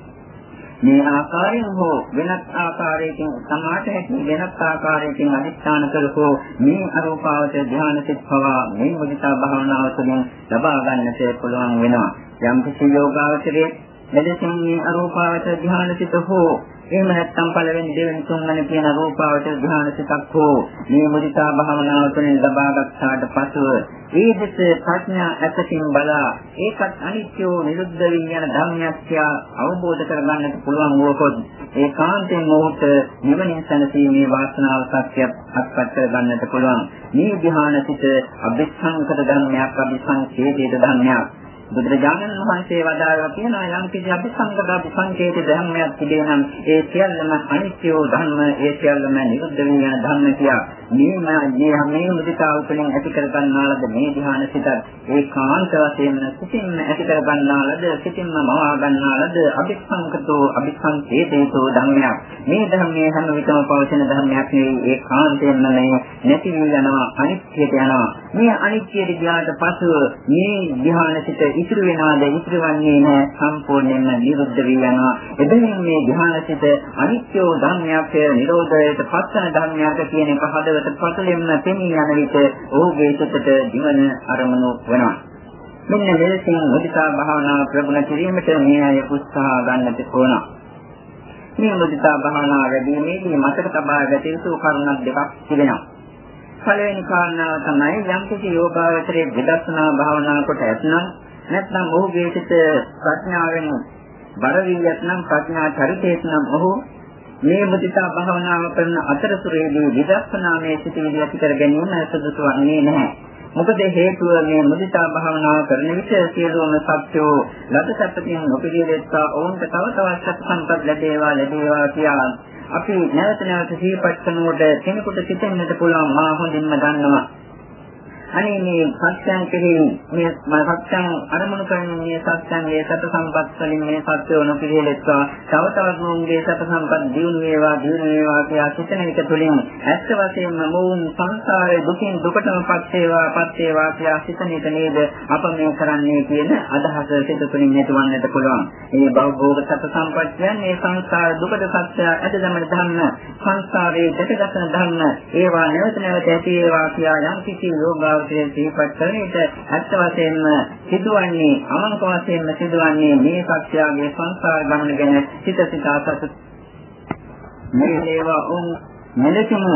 මේ ආකාරයෙන් හෝ වෙනත් ආකාරයකින් සමාත හැකි වෙනත් ආකාරයකින් අනිස්ථාන කරකෝ මේ අරූපාවච ධ්‍යාන සිත් පවා මේ මුදිතා භාවනාව තුළින් ලබා ගන්නට පුළුවන් වෙනවා. යම් කිසි යෝගාවචරයේ මෙලෙසින් මේ අරූපාවච ධ්‍යාන සිත හෝ එහෙම නැත්නම් පළවෙනි දෙවෙනි තුන්වෙනි කියන රූපාවචර ධ්‍යාන සිතක් හෝ මේ මුදිතා භාවනාව තුළින් ලබා ගන්නාට පසුව ඒ දෙස ප්‍රඥා ඇසකින් බලා ඒකත් අනිත්‍ය නිරුද්ධ වී යන ධර්මයක් කියා අවබෝධ කරගන්නට පුළුවන් වූකොත් ඒකාන්තයෙන් මොහොත නිවනින් සැනසීමේ වාසනාව සත්‍යයක් අත්පත් කරගන්නට පුළුවන්. මේ ධ්‍යාන සිත අභිසංකත ධර්මයක් අභිසංකේතිත ධර්මයක්. බුදුරජාණන් වහන්සේ වදාළා කියනවා යම් කිසි අභිසංගත සංකේත ධර්මයක් තිබේ නම් ඒ සියල්ලම අනිත්‍ය ධර්ම ඒ සියල්ලම නිරුද්ධ වෙන ධර්ම කියා මේ මේ මේ මුදිතා උපලින් ඇති කර ගන්නාලද මේ ධ්‍යාන සිතත්? ඒ කාන්ත වශයෙන්ම සිතින්ම ඇති කර ගන්නාලද සිතින්ම මවා ගන්නාලද? අභිසංගතෝ අභිසංකේතේතෝ ධර්මයක්. මේ ධර්මයේ හැම විටම පවතින ධර්මයක් නෙවෙයි ඒ කාන්තයෙන්ම නැති වෙනවා අනිත්‍යයට යනවා. මේ අනිත්‍යයට ගියාට පසු මේ ධ්‍යාන සිත ඉතුරු වෙනවාද? ඉතුරු වන්නේ නැහැ සම්පූර්ණයෙන්ම නිරුද්ධ වී යනවා. එබැවින් මේ ධ්‍යානසිත අනිත්‍ය ධර්මයක් නිරෝධයට පස්සන ධර්මයක් කියන එක හදවත පතුලෙන්ම පෙනී යන විට ඔහුගේ සිතට දිවන අරමුණු වෙනවා. මෙන්න මෙලෙසින් මුදිතා භාවනාව ප්‍රගුණ කිරීමට මේ අය උත්සාහ ගන්නට ඕන. මේ මුදිතා භාවනාව වැඩිීමේදී මතක තබා ගත යුතු කරුණක් දෙකක් තිබෙනවා. පළවෙනි කාරණාව තමයි යම් කිසි යෝගාවචරයේ විදර්ශනා භාවනා කොට ඇතනම් නැත්නම් ඔහුගේ සිත ප්‍රඥාවෙන් බර වී යත්නම් ප්‍රඥා චරිතේත් නම් ඔහු මේ මුදිතා භාවනාව කරන අතරතුරේදී විදර්ශනාමය සිටිවිලි ඇති කර ගැනීම සුදුසු වන්නේ නැහැ. මොකද හේතුව මේ මුදිතා භාවනාව කරන විට සියලුම සත්‍යෝ ලබසත්පතින් නොපිළිවෙත්තා ඔවුන්ට තව තවත් සත්‍ය සම්පත් ලැබේවා ලැබේවා කියලා අපි නැවත නැවත සිහිපත් කරනකොට කෙනෙකුට සිතෙන්නට පුළුවන් මා හොඳින්ම දන්නවා අනේ මේ සත්‍යයන් කෙරෙහි මේ සත්‍යයන් අරමුණු කරන මේ සත්‍යයන්ගේ සත සම්පත් වලින් මේ සත්‍ය වන පිළිලෙත්වා තව තවත් මොවුන්ගේ සත සම්පත් දියුණු වේවා දියුණු වේවා කියා සිතන එක තුළින් ඇත්ත වශයෙන්ම මොවුන් සංසාරයේ දුකින් දුකටම පත් වේවා පත් වේවා කියා සිතන එක නේද අප මේ කරන්නේ කියන අදහස සිත තුළින් ඇතිවන්නට පුළුවන්. මේ භවෝග සත සම්පත් කියන්නේ සංසාර දුකට සත්‍ය ඇදදම ධර්ම සංසාරයේ දෙකගතන ධර්ම ඒවා නැවත නැවත ඇති වේවා කියා යම් කිසි යෝගාව වශයෙන් සිහිපත් කරන විට ඇත්ත වශයෙන්ම සිදුවන්නේ අමංක වශයෙන්ම සිදුවන්නේ මේ සත්‍යයේ සංසාර ගමන ගැන සිත සිතා සතු මේ ඒවා උන් මෙලෙසම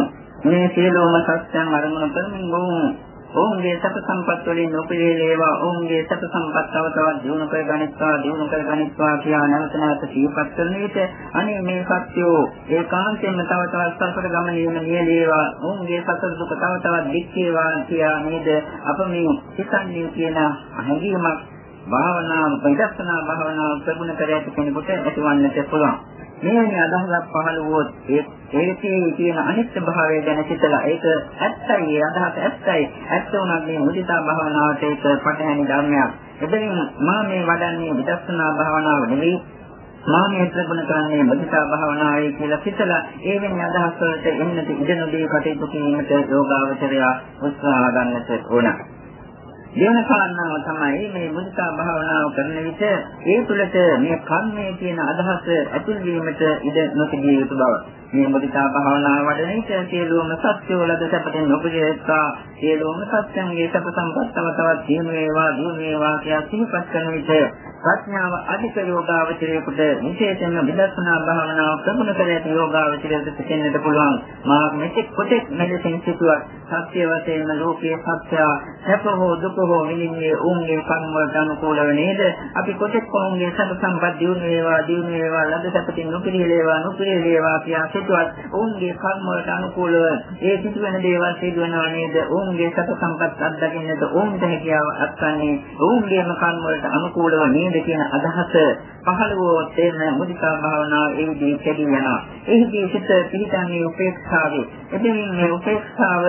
මේ සියලුම සත්‍යයන් අරමුණු කරමින් වුන් ඔවුන්ගේ සැප සම්පත් වලින් නොපිළිලේවා ඔවුන්ගේ සැප සම්පත් තව තවත් දියුණු කර ගනිත්වා දියුණු කර ගනිත්වා කියා නැවත නැවත සිහිපත් කරන විට අනේ මේ සත්‍යෝ ඒකාන්තයෙන්ම තව තවත් සසර ගමනේම නියලේවා ඔවුන්ගේ සසර දුක තව තවත් දික්කේවා කියා නේද? අප මේ හිතන්නේ කියන හැඟීමක් භාවනා විදර්ශනා භාවනා ප්‍රගුණ කර ඇති කෙනෙකුට ඇතිවන්නට පුළුවන්. මෙවැනි අදහසක් පහළ වුවොත් ඒ ඒකේ තියෙන අනිත්‍ය භාවය ගැන සිතලා ඒක ඇත්තයි ඒ අදහස ඇත්තයි. ඇත්ත උනත් මේ මුදිතා භාවනාවට ඒක පටහැනි ධර්මයක්. එබැවින් මා මේ වඩන්නේ විදර්ශනා භාවනාව නෙවෙයි. මා මේ ප්‍රගුණ කරන්නේ මුදිතා භාවනාවයි කියලා සිතලා ඒ වෙන අදහස් වලට එන්නට ඉඩ නොදී කටයුතු කිරීමට යෝගාවචරය උත්සාහ ගන්නට ඕන. දෙවන කාරණාව තමයි මේ මුදිතා භාවනාව කරන විට ඒ තුළට මේ කර්මයේ තියෙන අදහස ඇතුල් වීමට ඉඩ නොතිබිය යුතු බව. මේ මුදිතා භාවනාව වඩන විට සියලුම සත්‍යවල සැපතෙන් නොපිළිවෙත්තා සියලුම සත්‍යංගේ සැප සම්පත් තව තවත් දිනු වේවා දිනු වේවා කියා සිහිපත් කරන විට ප්‍රඥාව අධික යෝගාවචරයේකට විශේෂයෙන්ම විදර්ශනා භාවනාව ප්‍රගුණ කර ඇති යෝගාවචරයට සිතෙන්නට පුළුවන්. මා මෙතෙක් කොටෙක් මෙලෙසින් සිටුවත් සත්‍ය වශයෙන්ම ලෝකයේ සත්‍ය සැප හෝ දුක හෝ විඳින්නේ උන්ගේ කර්ම වලට අනුකූලව නේද? අපි කොටෙක් කොහොමගේ සැප සම්පත් දිනු වේවා දිනු වේවා ලද සැපතින් නොපිළිලේවා නොපිළිලේවා කියා සිටුවත් ඔවුන්ගේ කර්ම වලට අනුකූලව ඒ සිදුවෙන දේවල් සිදුවෙනවා නේද? ඔවුන්ගේ සැප සම්පත් අත්දකින්නට ඔවුන්ට හැකියාව අත්වන්නේ ඔවුන්ගේම කර්ම වලට අනුකූලව නේද කියන අදහස පහළ වූත් එන මුදිතා භාවනාව ඒ විදිහට කැදී යනවා. එහිදී සිත පිළිතන්නේ උපේක්ෂාවේ. එබැවින් මේ උපේක්ෂාව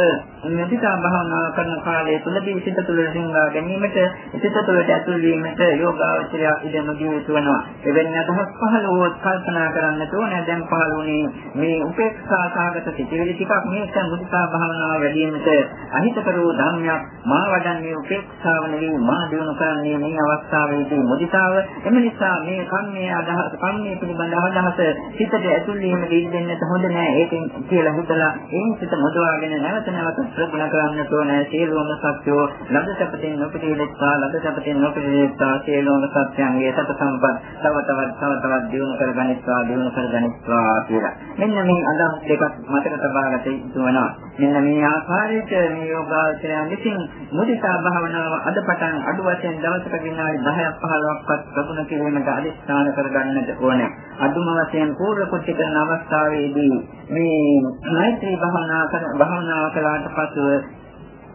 මුදිතා භාවනාව කරන කාලය තුලදී සිත තුළ සිංහා ගැනීමට සිත තුළට ඇතුල් වීමට යෝගාවචරය ඉඩම දී යුතු වෙනවා. එවැනි අදහස් පහළ වූත් කල්පනා කරන්න ඕනේ. දැන් පහළ වුණේ මේ උපේක්ෂා සාගත සිතිවිලි ටිකක් මේක මුදිතා භාවනාව වැඩිමිට අහිතකර වූ ධර්මයක් මා වඩන්නේ උපේක්ෂාව නෙවෙයි මා දිනු කරන්නේ මේ අවස්ථාවේදී මුදිතාව එම නිසා මේ කන්නේ අදහස කන්නේ පිළිබඳ අදහස සිතට ඇතුල් වීම දෙන්නට හොඳ නෑ. ඒකෙන් කියලා හිතලා එයින් සිත මුදවාගෙන නැවත නැවත ප්‍රගුණ කරන්නට ඕනේ. සියලුම සත්‍යෝ ලබ සපතෙන් නොපිළිවෙත්වා ලබ සපතෙන් නොපිළිවෙත්වා. සියලුම සත්‍යයන්ගේ සත සම්පත් තව තවත් තව තවත් දියුණු කරගනිත්වා දියුණු කරගනිත්වා කියලා. මෙන්න මේ අදහස් දෙකක් මතක තබා ගත යුතු වෙනවා. මෙන්න මේ ආකාරයට මේ යෝගාචරයන් විසින් මුදිතා භාවනාව අද පටන් අඩු වශයෙන් දවසක විනාඩි 10ක් 15ක්වත් ප්‍රගුණ කිරීමට අදිස්ථාන කරගන්නට ඕනේ. අදුම වශයෙන් පූර්ව කුටි කරන අවස්ථාවේදී මේ මෛත්‍රී භාවනා භාවනාව කළාට පසුව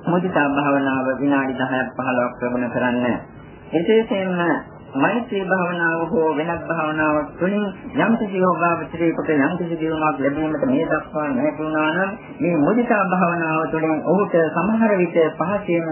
මුදිතා භාවනාව විනාඩි 10ක් 15ක් ප්‍රගුණ කරන්න. විශේෂයෙන්ම මෛත්‍රී භාවනාව හෝ වෙනත් භාවනාවක් තුළින් යම් කිසි යෝගාවචරයකට යම් කිසි දියුණුවක් ලැබීමට මේ දක්වා නැතුණා නම් මේ මුදිතා භාවනාව තුළින් ඔහුට සමහර විට පහසෙන්ම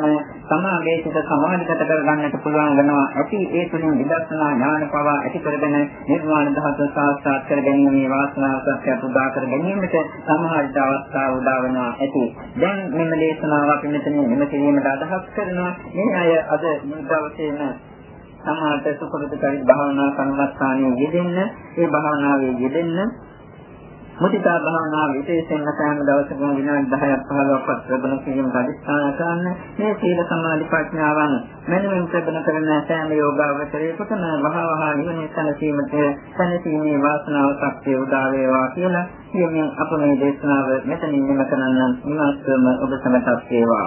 සමාගයේ සිට සමාධිගත කර ගන්නට පුළුවන් වෙනවා. ඇති ඒ තුළින් විදර්ශනා ඥාන පවා ඇති කරගෙන නිර්වාණ ධාතුව සාක්ෂාත් කර ගැනීමේ වාසනාව සත්‍යයට උදා කර ගැනීමට සමහර අවස්ථා උදා වෙනවා ඇති. දැන් මෙන්න දේශනාව අපි මෙතන නිම කිරීමට අදහස් කරනවා. මේ අය අද මේ දවසේම සමාත සුපරිත පරිදි භාවනා කර්මස්ථානයේ යෙදෙන්න, ඒ භාවනාවේ යෙදෙන්න මුදිතා භාවනාව විශේෂයෙන්ම සෑම දවසකම විනාඩි 10ක් 15ක්වත් ප්‍රබල කිරීමට අධිෂ්ඨාන කරන්න මේ සීල සමාධි ප්‍රඥාවන් මනමින් ප්‍රබල කරන සෑම යෝගාවචරයකටම වහවහ නිවන සැනසීමට සැනසීමේ වාසනාව ශක්තිය උදා වේවා කියලා කියමින් අප මේ දේශනාව මෙතනින් නිම කරන්න නිමාස්කම ඔබ සමටත් වේවා.